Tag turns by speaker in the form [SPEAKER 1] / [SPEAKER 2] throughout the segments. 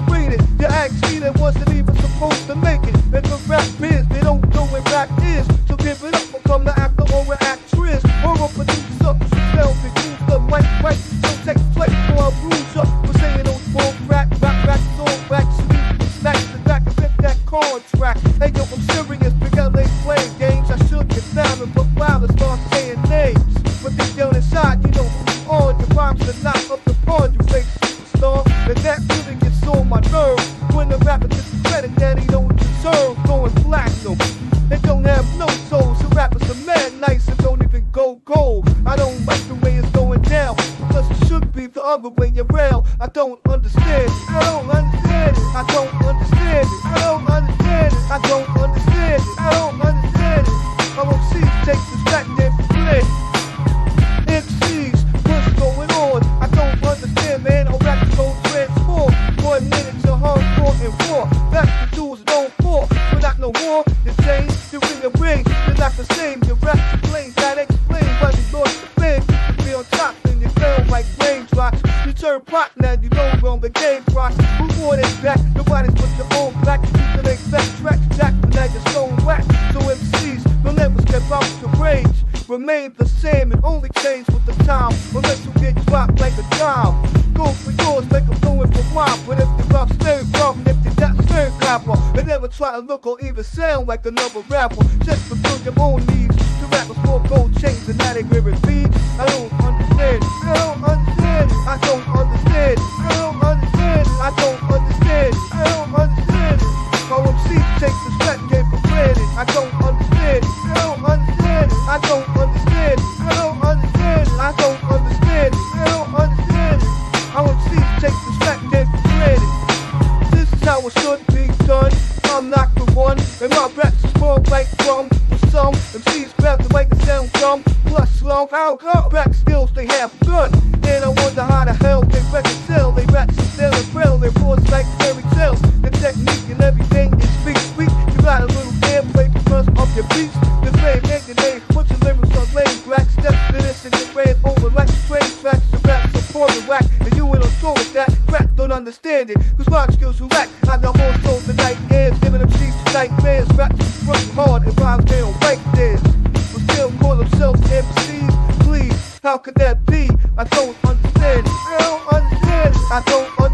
[SPEAKER 1] but read it. Your act cheated wasn't even supposed to make it. And the rap biz, they don't know where rap is. So give it up, become the actor or an actress. Or a producer, you spell the use the mic right. Don't take flex or a bruiser for saying those bull rap, rap, rap, song rap, sweet, snacks, and back and rip that contract. Hey yo, I'm serious, big LA playing games. I should get down and look wild start saying names. But deep down inside, you know who's on. Your rhymes are not up to ponder. Way. I don't understand. I don't understand. I don't understand. I don't understand. I don't understand. I don't understand. I won't see take this for granted. MCs, what's going on? I don't understand, man. How rap go transform. One minute to hardcore and war. Pot now, you know wrong the game. Who wore it back? Nobody's put their own black. You can expect tracks, jack, now you're stone whack. So MCs, don't ever step out to range. Remain the same and only change with the time. Unless you get dropped like a dime. Go for yours, make them going for mine. But if the rough stay from, if they got stern clapper, they never try to look or even sound like another rapper. Just fulfill your own needs. The rappers more gold chains and now they wearing beads. I don't more like. For some, MCs rap to make it sound dumb. Plus slow, how come rap skills they have done? And I wonder how the hell they reconcile. They rap so still and their voice like fairy tales. The technique and everything is speak, speak. You got a little airplay because of your beats. Don't understand it, cause rock skills who lack. I got more souls than nightmares, giving them cheese nightmares. Rap working hard and rhymes they don't like this. But still call themselves MCs, please. How could that be? I don't understand it. I don't understand it. I don't understand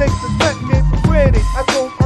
[SPEAKER 1] take the technique for. I don't